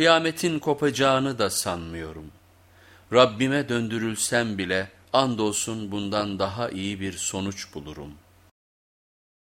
kıyametin kopacağını da sanmıyorum. Rabbime döndürülsem bile andolsun bundan daha iyi bir sonuç bulurum.''